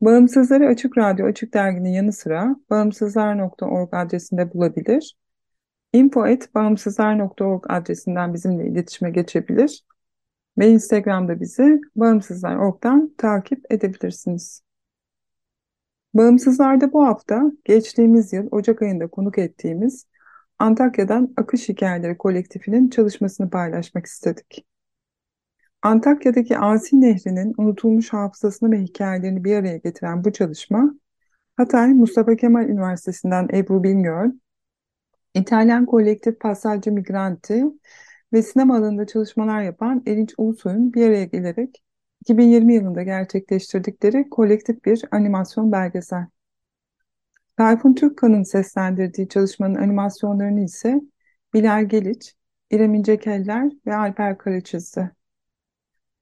Bağımsızları Açık Radyo Açık Dergi'nin yanı sıra bağımsızlar.org adresinde bulabilir. info@bağımsızlar.org adresinden bizimle iletişime geçebilir ve Instagram'da bizi bağımsızlar.org'dan takip edebilirsiniz. Bağımsızlar'da bu hafta geçtiğimiz yıl Ocak ayında konuk ettiğimiz Antakya'dan Akış Hikayeleri kolektifinin çalışmasını paylaşmak istedik. Antakya'daki Asi Nehri'nin unutulmuş hafızasını ve hikayelerini bir araya getiren bu çalışma, Hatay Mustafa Kemal Üniversitesi'nden Ebru Bingöl, İtalyan kolektif Passaggio Migranti ve sinema alanında çalışmalar yapan Erinç Ulusoy'un bir araya gelerek 2020 yılında gerçekleştirdikleri kolektif bir animasyon belgesel. Tayfun Türkkan'ın seslendirdiği çalışmanın animasyonlarını ise Bilal Geliç, İrem İncekeller ve Alper Kara çizdi.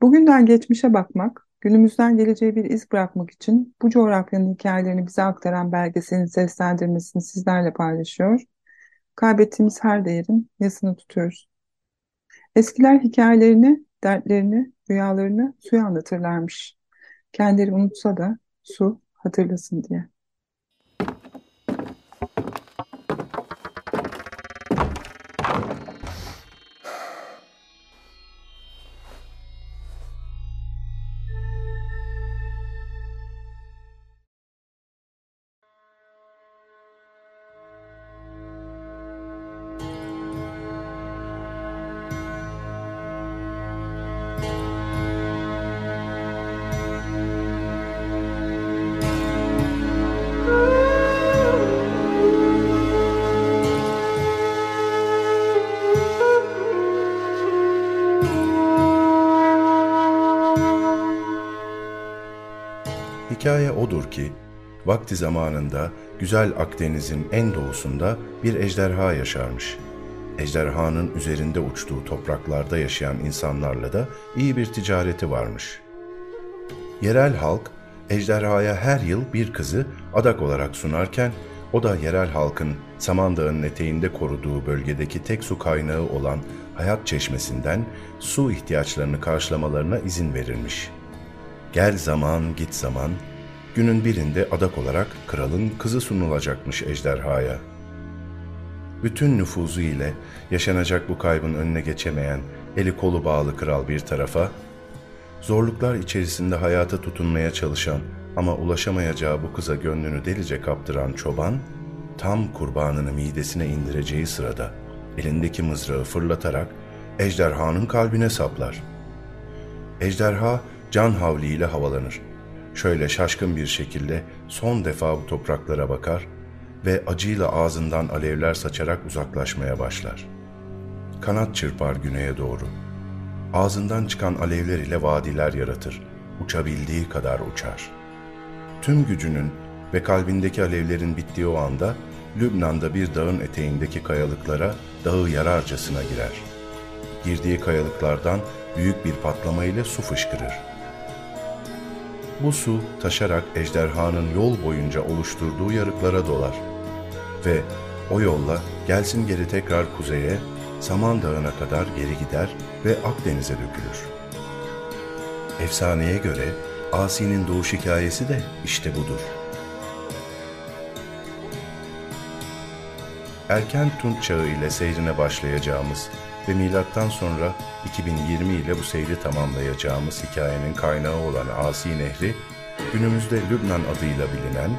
Bugünden geçmişe bakmak, günümüzden geleceğe bir iz bırakmak için bu coğrafyanın hikayelerini bize aktaran belgeselin seslendirmesini sizlerle paylaşıyor. Kaybettiğimiz her değerin yasını tutuyoruz. Eskiler hikayelerini, dertlerini, rüyalarını suya anlatırlarmış. Kendileri unutsa da su hatırlasın diye. Odur ki, vakti zamanında güzel Akdeniz'in en doğusunda bir ejderha yaşarmış. Ejderhanın üzerinde uçtuğu topraklarda yaşayan insanlarla da iyi bir ticareti varmış. Yerel halk, ejderhaya her yıl bir kızı adak olarak sunarken, o da yerel halkın Samandağ'ın eteğinde koruduğu bölgedeki tek su kaynağı olan hayat çeşmesinden su ihtiyaçlarını karşılamalarına izin verilmiş. Gel zaman git zaman, günün birinde adak olarak kralın kızı sunulacakmış ejderhaya. Bütün nüfuzu ile yaşanacak bu kaybın önüne geçemeyen, eli kolu bağlı kral bir tarafa, zorluklar içerisinde hayata tutunmaya çalışan ama ulaşamayacağı bu kıza gönlünü delice kaptıran çoban, tam kurbanını midesine indireceği sırada elindeki mızrağı fırlatarak ejderhanın kalbine saplar. Ejderha can havliyle havalanır. Şöyle şaşkın bir şekilde son defa bu topraklara bakar ve acıyla ağzından alevler saçarak uzaklaşmaya başlar. Kanat çırpar güneye doğru. Ağzından çıkan alevler ile vadiler yaratır. Uçabildiği kadar uçar. Tüm gücünün ve kalbindeki alevlerin bittiği o anda Lübnan'da bir dağın eteğindeki kayalıklara dağı yararcasına girer. Girdiği kayalıklardan büyük bir patlamayla su fışkırır. Bu su taşarak ejderhanın yol boyunca oluşturduğu yarıklara dolar ve o yolla gelsin geri tekrar kuzeye, Saman Dağı'na kadar geri gider ve Akdeniz'e dökülür. Efsaneye göre Asi'nin doğuş hikayesi de işte budur. erken Tunç çağı ile seyrine başlayacağımız ve milattan sonra 2020 ile bu seyri tamamlayacağımız hikayenin kaynağı olan Asi Nehri, günümüzde Lübnan adıyla bilinen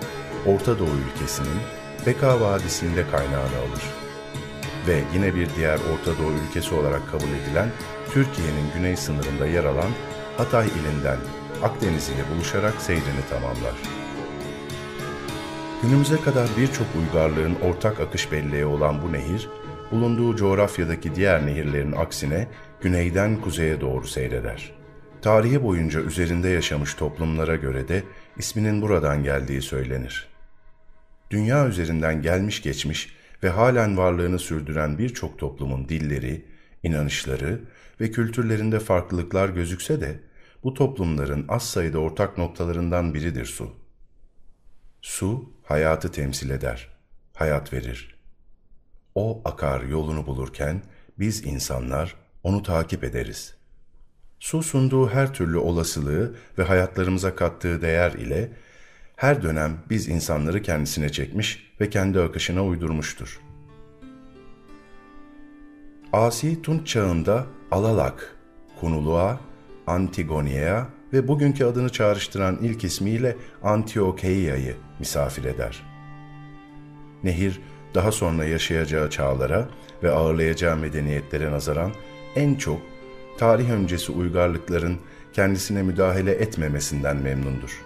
Orta Doğu ülkesinin Beka Vadisi'nde kaynağını alır. Ve yine bir diğer Orta Doğu ülkesi olarak kabul edilen Türkiye'nin güney sınırında yer alan Hatay ilinden Akdeniz ile buluşarak seyrini tamamlar. Günümüze kadar birçok uygarlığın ortak akış belleği olan bu nehir, bulunduğu coğrafyadaki diğer nehirlerin aksine güneyden kuzeye doğru seyreder. Tarihi boyunca üzerinde yaşamış toplumlara göre de isminin buradan geldiği söylenir. Dünya üzerinden gelmiş geçmiş ve halen varlığını sürdüren birçok toplumun dilleri, inanışları ve kültürlerinde farklılıklar gözükse de bu toplumların az sayıda ortak noktalarından biridir su. Su hayatı temsil eder, hayat verir. O akar yolunu bulurken biz insanlar onu takip ederiz. Su sunduğu her türlü olasılığı ve hayatlarımıza kattığı değer ile her dönem biz insanları kendisine çekmiş ve kendi akışına uydurmuştur. Asi Tunç çağında Alalak, Kunuluğa, Antigonia'ya ve bugünkü adını çağrıştıran ilk ismiyle Antiokeiya'yı misafir eder. Nehir, daha sonra yaşayacağı çağlara ve ağırlayacağı medeniyetlere nazaran en çok tarih öncesi uygarlıkların kendisine müdahale etmemesinden memnundur.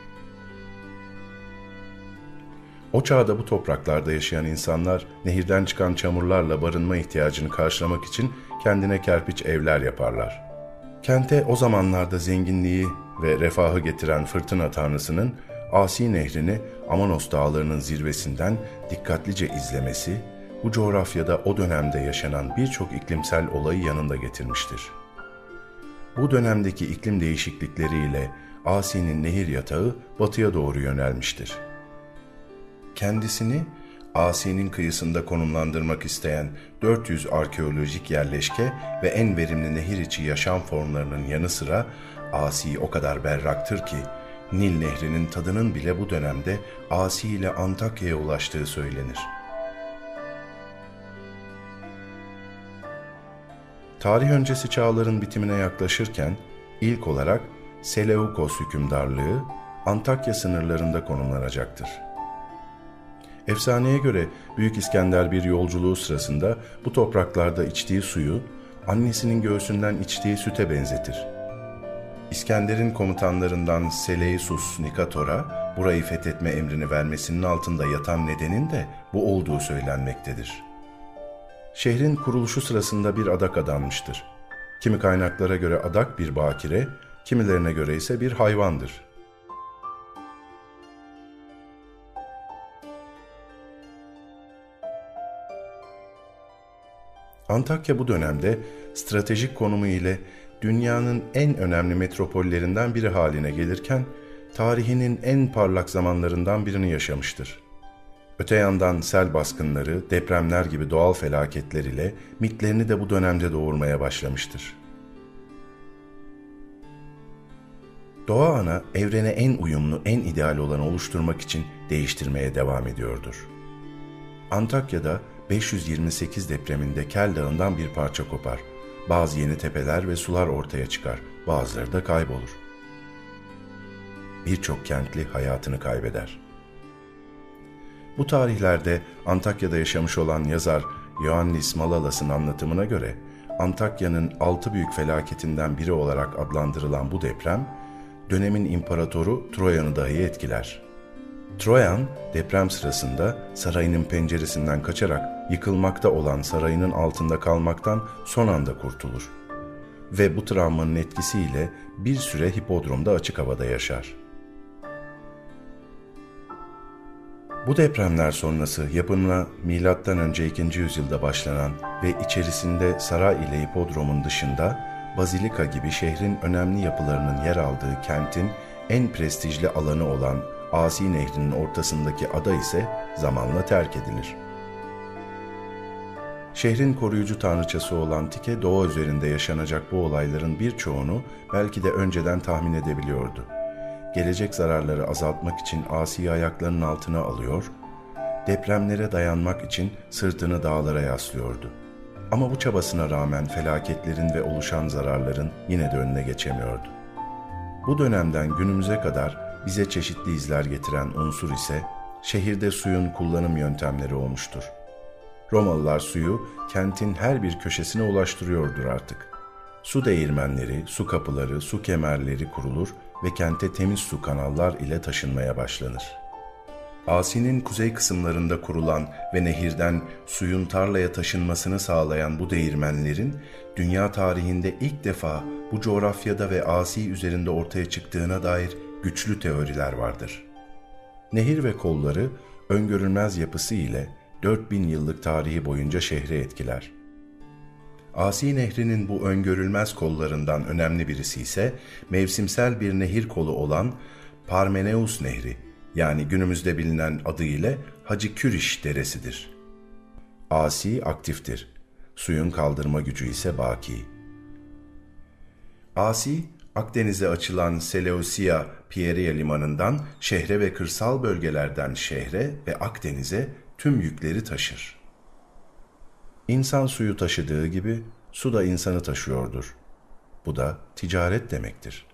O çağda bu topraklarda yaşayan insanlar nehirden çıkan çamurlarla barınma ihtiyacını karşılamak için kendine kerpiç evler yaparlar. Kente o zamanlarda zenginliği ve refahı getiren fırtına tanrısının Asi Nehri'ni Amanos dağlarının zirvesinden dikkatlice izlemesi, bu coğrafyada o dönemde yaşanan birçok iklimsel olayı yanında getirmiştir. Bu dönemdeki iklim değişiklikleriyle Asi'nin nehir yatağı batıya doğru yönelmiştir. Kendisini Asi'nin kıyısında konumlandırmak isteyen 400 arkeolojik yerleşke ve en verimli nehir içi yaşam formlarının yanı sıra Asi o kadar berraktır ki Nil Nehri'nin tadının bile bu dönemde Asi ile Antakya'ya ulaştığı söylenir. Tarih öncesi çağların bitimine yaklaşırken ilk olarak Seleukos hükümdarlığı Antakya sınırlarında konumlanacaktır. Efsaneye göre Büyük İskender bir yolculuğu sırasında bu topraklarda içtiği suyu annesinin göğsünden içtiği süte benzetir. İskender'in komutanlarından Seleisus Nikator'a burayı fethetme emrini vermesinin altında yatan nedenin de bu olduğu söylenmektedir. Şehrin kuruluşu sırasında bir adak adanmıştır. Kimi kaynaklara göre adak bir bakire, kimilerine göre ise bir hayvandır. Antakya bu dönemde stratejik konumu ile dünyanın en önemli metropollerinden biri haline gelirken, tarihinin en parlak zamanlarından birini yaşamıştır. Öte yandan sel baskınları, depremler gibi doğal felaketler ile mitlerini de bu dönemde doğurmaya başlamıştır. Doğa ana evrene en uyumlu, en ideal olanı oluşturmak için değiştirmeye devam ediyordur. Antakya'da 528 depreminde Kel Dağı'ndan bir parça kopar. Bazı yeni tepeler ve sular ortaya çıkar, bazıları da kaybolur. Birçok kentli hayatını kaybeder. Bu tarihlerde Antakya'da yaşamış olan yazar Ioannis Malalas'ın anlatımına göre Antakya'nın altı büyük felaketinden biri olarak adlandırılan bu deprem, dönemin imparatoru Troyan'ı dahi etkiler. Troyan, deprem sırasında sarayının penceresinden kaçarak yıkılmakta olan sarayının altında kalmaktan son anda kurtulur. Ve bu travmanın etkisiyle bir süre hipodromda açık havada yaşar. Bu depremler sonrası yapımına M.Ö. 2. yüzyılda başlanan ve içerisinde saray ile hipodromun dışında Bazilika gibi şehrin önemli yapılarının yer aldığı kentin en prestijli alanı olan Asi Nehri'nin ortasındaki ada ise zamanla terk edilir. Şehrin koruyucu tanrıçası olan Tike doğa üzerinde yaşanacak bu olayların birçoğunu belki de önceden tahmin edebiliyordu. Gelecek zararları azaltmak için Asi'yi ayaklarının altına alıyor depremlere dayanmak için sırtını dağlara yaslıyordu. Ama bu çabasına rağmen felaketlerin ve oluşan zararların yine de önüne geçemiyordu. Bu dönemden günümüze kadar bize çeşitli izler getiren unsur ise şehirde suyun kullanım yöntemleri olmuştur. Romalılar suyu kentin her bir köşesine ulaştırıyordur artık. Su değirmenleri, su kapıları, su kemerleri kurulur ve kente temiz su kanallar ile taşınmaya başlanır. Asi'nin kuzey kısımlarında kurulan ve nehirden suyun tarlaya taşınmasını sağlayan bu değirmenlerin dünya tarihinde ilk defa bu coğrafyada ve Asi üzerinde ortaya çıktığına dair güçlü teoriler vardır. Nehir ve kolları öngörülmez yapısı ile 4000 yıllık tarihi boyunca şehri etkiler. Asi Nehri'nin bu öngörülmez kollarından önemli birisi ise mevsimsel bir nehir kolu olan Parmeneus Nehri yani günümüzde bilinen adıyla Hacı Küriş Deresidir. Asi aktiftir. Suyun kaldırma gücü ise baki. Asi, Akdeniz'e açılan Seleucia Pieria limanından şehre ve kırsal bölgelerden şehre ve Akdeniz'e tüm yükleri taşır. İnsan suyu taşıdığı gibi su da insanı taşıyordur. Bu da ticaret demektir.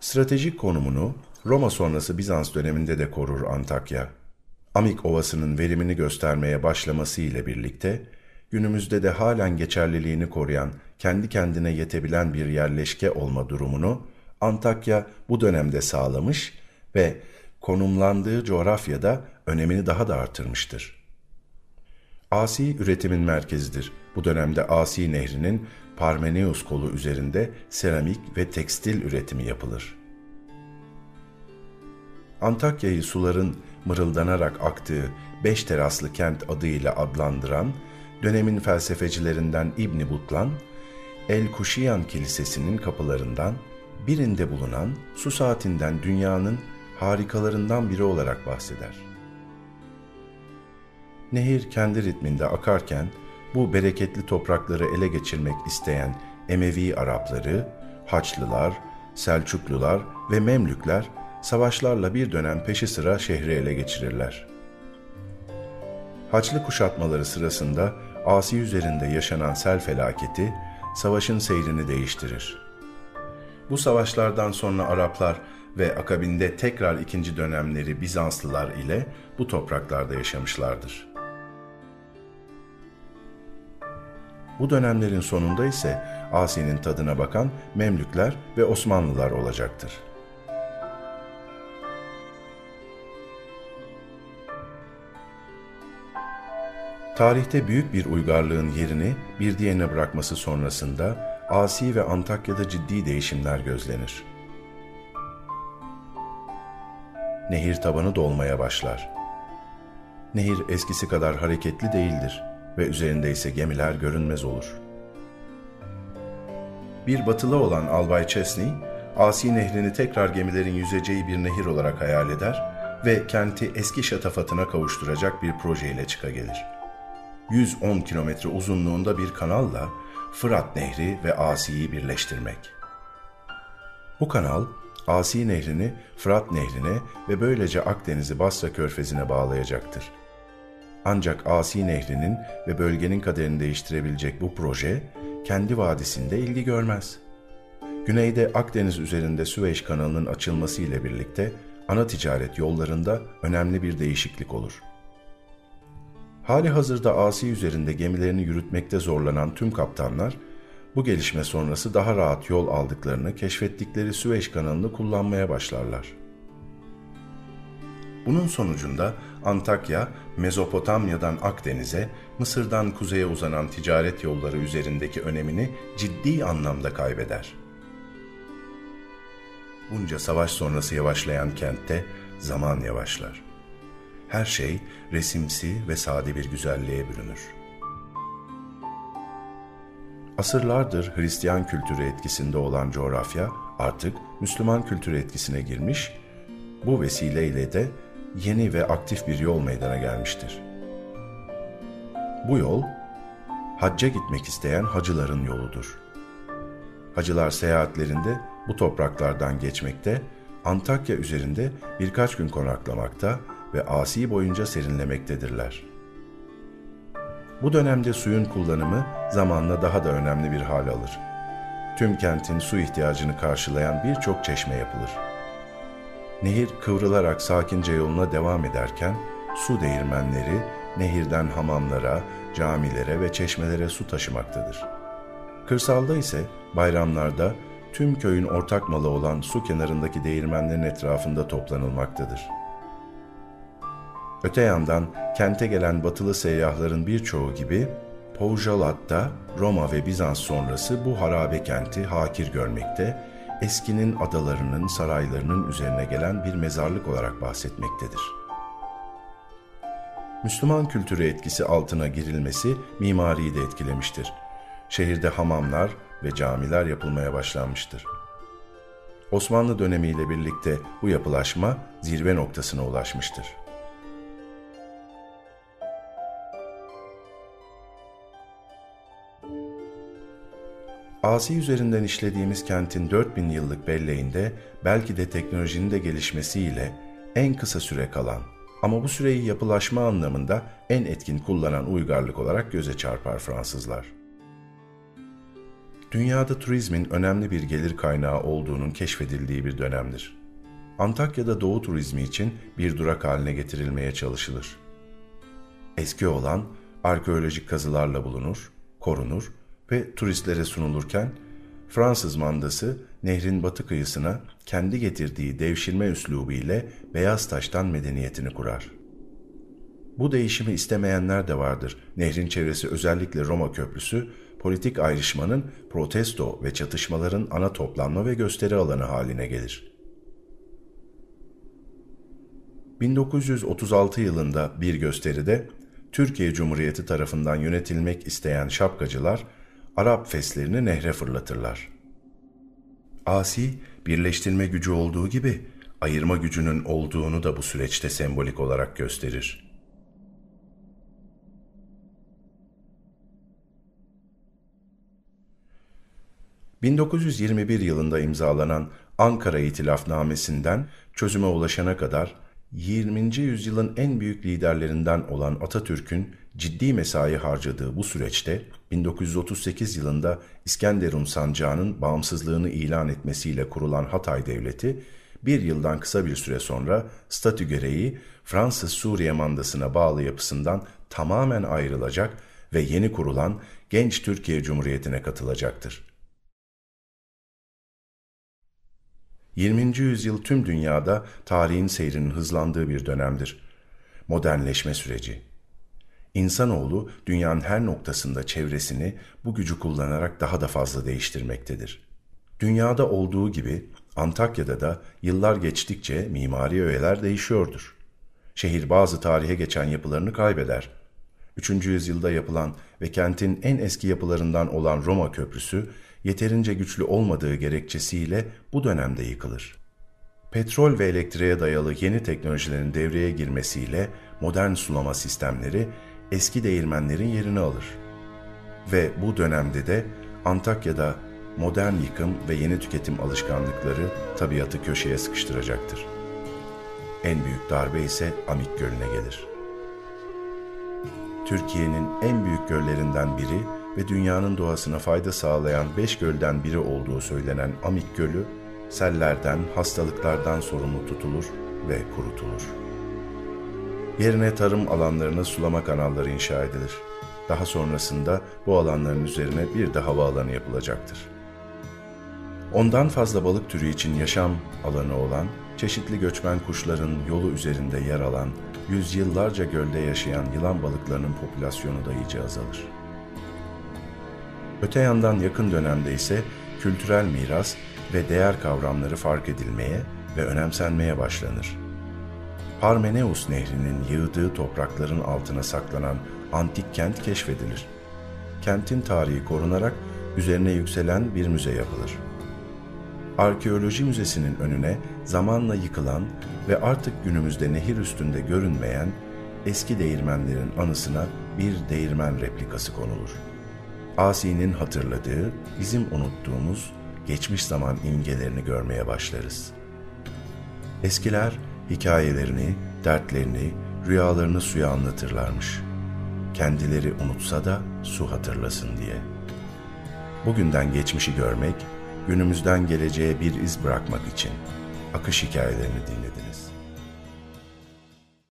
Stratejik konumunu Roma sonrası Bizans döneminde de korur Antakya. Amik Ovası'nın verimini göstermeye başlaması ile birlikte günümüzde de halen geçerliliğini koruyan, kendi kendine yetebilen bir yerleşke olma durumunu Antakya bu dönemde sağlamış ve konumlandığı coğrafyada önemini daha da artırmıştır. Asi üretimin merkezidir. Bu dönemde Asi Nehri'nin Parmeneus kolu üzerinde seramik ve tekstil üretimi yapılır. Antakya'yı suların mırıldanarak aktığı beş teraslı kent adıyla adlandıran dönemin felsefecilerinden İbni Butlan, El Kuşiyan Kilisesi'nin kapılarından birinde bulunan su saatinden dünyanın harikalarından biri olarak bahseder. Nehir kendi ritminde akarken bu bereketli toprakları ele geçirmek isteyen Emevi Arapları, Haçlılar, Selçuklular ve Memlükler savaşlarla bir dönem peşi sıra şehri ele geçirirler. Haçlı kuşatmaları sırasında Asi üzerinde yaşanan sel felaketi savaşın seyrini değiştirir. Bu savaşlardan sonra Araplar ve akabinde tekrar ikinci dönemleri Bizanslılar ile bu topraklarda yaşamışlardır. Bu dönemlerin sonunda ise Asi'nin tadına bakan Memlükler ve Osmanlılar olacaktır. Tarihte büyük bir uygarlığın yerini bir diğerine bırakması sonrasında Asi ve Antakya'da ciddi değişimler gözlenir. Nehir tabanı dolmaya başlar. Nehir eskisi kadar hareketli değildir ve üzerinde ise gemiler görünmez olur. Bir batılı olan Albay Chesney, Asi Nehri'ni tekrar gemilerin yüzeceği bir nehir olarak hayal eder ve kenti eski şatafatına kavuşturacak bir projeyle çıka gelir. 110 kilometre uzunluğunda bir kanalla Fırat Nehri ve Asi'yi birleştirmek. Bu kanal, Asi Nehri'ni Fırat Nehri'ne ve böylece Akdeniz'i Basra Körfezi'ne bağlayacaktır. Ancak Asi Nehri'nin ve bölgenin kaderini değiştirebilecek bu proje, kendi vadisinde ilgi görmez. Güneyde Akdeniz üzerinde Süveyş kanalının açılması ile birlikte ana ticaret yollarında önemli bir değişiklik olur. Hali hazırda Asi üzerinde gemilerini yürütmekte zorlanan tüm kaptanlar, bu gelişme sonrası daha rahat yol aldıklarını keşfettikleri Süveyş kanalını kullanmaya başlarlar. Bunun sonucunda Antakya, Mezopotamya'dan Akdeniz'e, Mısır'dan kuzeye uzanan ticaret yolları üzerindeki önemini ciddi anlamda kaybeder. Bunca savaş sonrası yavaşlayan kentte zaman yavaşlar. Her şey resimsi ve sade bir güzelliğe bürünür. Asırlardır Hristiyan kültürü etkisinde olan coğrafya artık Müslüman kültürü etkisine girmiş, bu vesileyle de yeni ve aktif bir yol meydana gelmiştir. Bu yol, hacca gitmek isteyen hacıların yoludur. Hacılar seyahatlerinde bu topraklardan geçmekte, Antakya üzerinde birkaç gün konaklamakta ve Asi boyunca serinlemektedirler. Bu dönemde suyun kullanımı zamanla daha da önemli bir hal alır. Tüm kentin su ihtiyacını karşılayan birçok çeşme yapılır. Nehir kıvrılarak sakince yoluna devam ederken su değirmenleri nehirden hamamlara, camilere ve çeşmelere su taşımaktadır. Kırsalda ise bayramlarda tüm köyün ortak malı olan su kenarındaki değirmenlerin etrafında toplanılmaktadır. Öte yandan kente gelen batılı seyyahların birçoğu gibi Poujalat'ta Roma ve Bizans sonrası bu harabe kenti hakir görmekte, eskinin adalarının, saraylarının üzerine gelen bir mezarlık olarak bahsetmektedir. Müslüman kültürü etkisi altına girilmesi mimariyi de etkilemiştir. Şehirde hamamlar ve camiler yapılmaya başlanmıştır. Osmanlı dönemiyle birlikte bu yapılaşma zirve noktasına ulaşmıştır. Asi üzerinden işlediğimiz kentin 4000 yıllık belleğinde belki de teknolojinin de gelişmesiyle en kısa süre kalan ama bu süreyi yapılaşma anlamında en etkin kullanan uygarlık olarak göze çarpar Fransızlar. Dünyada turizmin önemli bir gelir kaynağı olduğunun keşfedildiği bir dönemdir. Antakya'da doğu turizmi için bir durak haline getirilmeye çalışılır. Eski olan arkeolojik kazılarla bulunur, korunur ve turistlere sunulurken Fransız mandası nehrin batı kıyısına kendi getirdiği devşirme üslubu ile beyaz taştan medeniyetini kurar. Bu değişimi istemeyenler de vardır. Nehrin çevresi özellikle Roma Köprüsü, politik ayrışmanın, protesto ve çatışmaların ana toplanma ve gösteri alanı haline gelir. 1936 yılında bir gösteride Türkiye Cumhuriyeti tarafından yönetilmek isteyen şapkacılar Arap feslerini nehre fırlatırlar. Asi, birleştirme gücü olduğu gibi ayırma gücünün olduğunu da bu süreçte sembolik olarak gösterir. ...1921 yılında imzalanan Ankara İtilafnamesi'nden çözüme ulaşana kadar 20. yüzyılın en büyük liderlerinden olan Atatürk'ün ciddi mesai harcadığı bu süreçte 1938 yılında İskenderun sancağının bağımsızlığını ilan etmesiyle kurulan Hatay Devleti, bir yıldan kısa bir süre sonra statü gereği Fransız Suriye mandasına bağlı yapısından tamamen ayrılacak ve yeni kurulan Genç Türkiye Cumhuriyeti'ne katılacaktır. 20. yüzyıl tüm dünyada tarihin seyrinin hızlandığı bir dönemdir. Modernleşme süreci. İnsanoğlu dünyanın her noktasında çevresini bu gücü kullanarak daha da fazla değiştirmektedir. Dünyada olduğu gibi Antakya'da da yıllar geçtikçe mimari öğeler değişiyordur. Şehir bazı tarihe geçen yapılarını kaybeder. 3. yüzyılda yapılan ve kentin en eski yapılarından olan Roma Köprüsü yeterince güçlü olmadığı gerekçesiyle bu dönemde yıkılır. Petrol ve elektriğe dayalı yeni teknolojilerin devreye girmesiyle modern sulama sistemleri eski değirmenlerin yerini alır. Ve bu dönemde de Antakya'da modern yıkım ve yeni tüketim alışkanlıkları tabiatı köşeye sıkıştıracaktır. En büyük darbe ise Amik Gölü'ne gelir. Türkiye'nin en büyük göllerinden biri ve dünyanın doğasına fayda sağlayan beş gölden biri olduğu söylenen Amik Gölü, sellerden, hastalıklardan sorumlu tutulur ve kurutulur. Yerine tarım alanlarına sulama kanalları inşa edilir. Daha sonrasında bu alanların üzerine bir de havaalanı yapılacaktır. Ondan fazla balık türü için yaşam alanı olan, çeşitli göçmen kuşların yolu üzerinde yer alan, yüzyıllarca gölde yaşayan yılan balıklarının popülasyonu da iyice azalır. Öte yandan yakın dönemde ise kültürel miras ve değer kavramları fark edilmeye ve önemsenmeye başlanır. Parmeneus Nehri'nin yığdığı toprakların altına saklanan antik kent keşfedilir. Kentin tarihi korunarak üzerine yükselen bir müze yapılır. Arkeoloji Müzesi'nin önüne zamanla yıkılan ve artık günümüzde nehir üstünde görünmeyen eski değirmenlerin anısına bir değirmen replikası konulur. Asi'nin hatırladığı, bizim unuttuğumuz geçmiş zaman imgelerini görmeye başlarız. Eskiler hikayelerini, dertlerini, rüyalarını suya anlatırlarmış. Kendileri unutsa da su hatırlasın diye. Bugünden geçmişi görmek, günümüzden geleceğe bir iz bırakmak için akış hikayelerini dinlediniz.